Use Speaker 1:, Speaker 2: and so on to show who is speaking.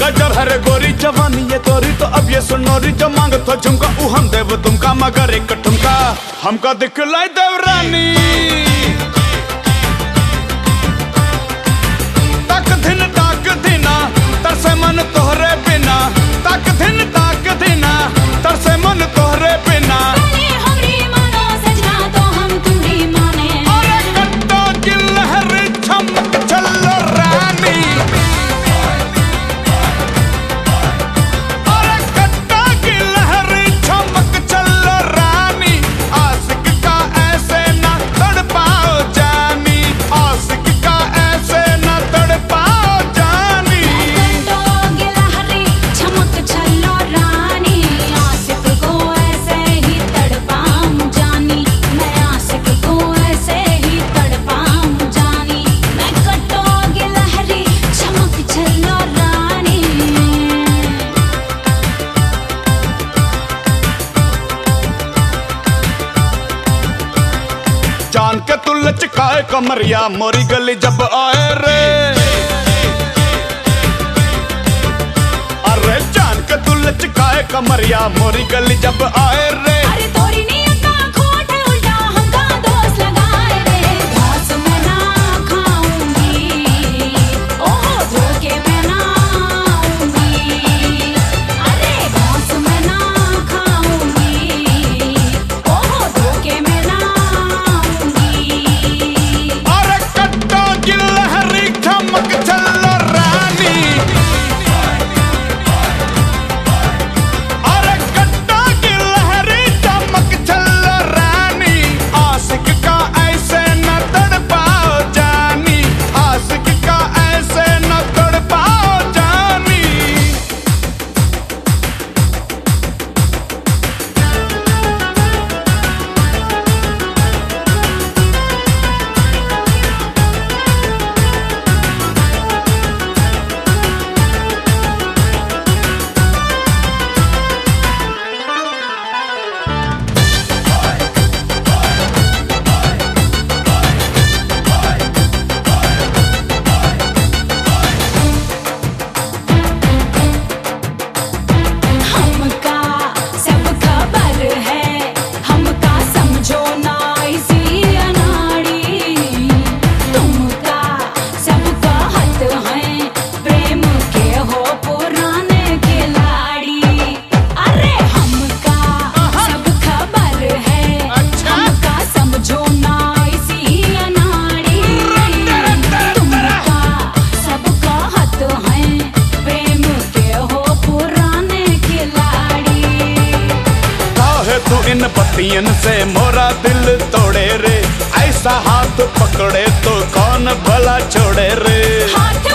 Speaker 1: गजब हरे गोरी जवानी, ये तोरी तो अब ये सुनोरी जो मांग तो झुमका, ऊ हम देव तुमका मगर एक ठुमका। हमका दिखलाई देव रानी। तक दिन ताक दिना लचकाए कमरिया, मोरी गली जब आए रे। अरे जान के तू लचकाए कमरिया, मोरी गली जब आए रे। इन पतियन से मोरा दिल तोड़े रे। ऐसा हाथ पकड़े तो कौन भला छोड़े रे?
Speaker 2: हाथ